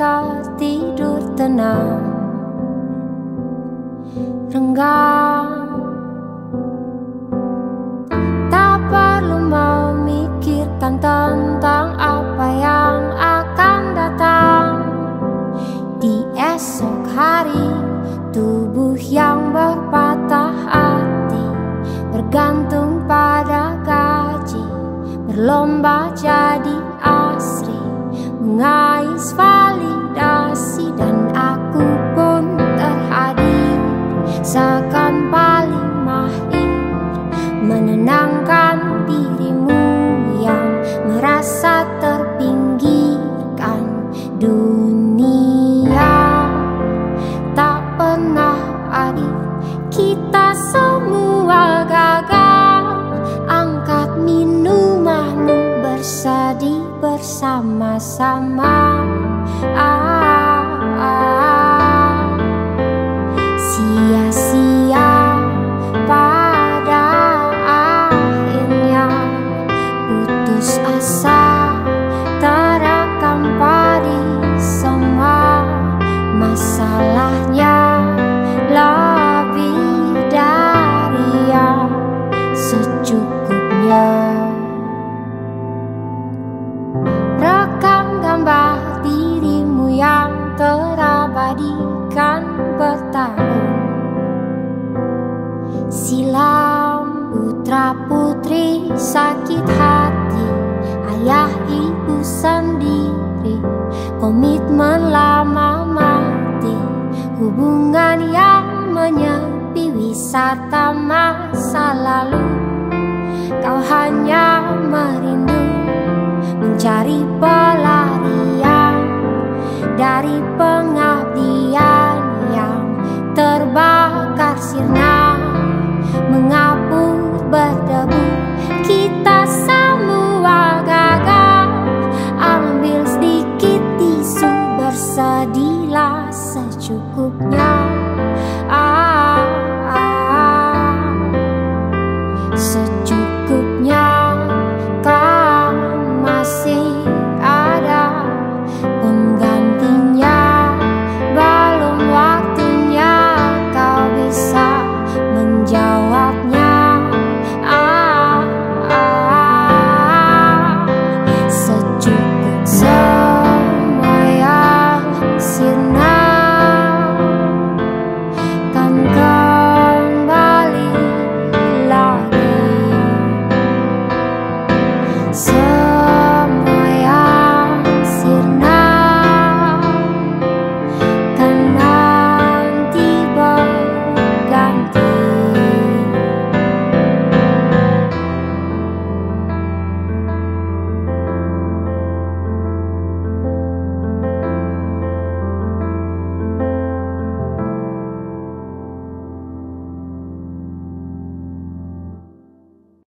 tak tidur tenang. Renggang. Tak perlu memikirkan tentang apa yang akan datang. Di esok hari Tubuh yang berpatah hati Bergantung pada gaji Berlomba jadi asri Mengais menenangkan dirimu yang merasa terpinggirkan dunia. Tak pernah adil kita semua gagal. Angkat minumanmu bersadi bersama-sama. Terabadikan bertahun Silam putra putri sakit hati Ayah ibu sendiri. Komitmen lama mati Hubungan yang menyepi wisata masa lalu dari pengabdian yang terbakar sirna mengapung berdebu. Kita semua gagal ambil sedikit tisu bersedilah secukupnya.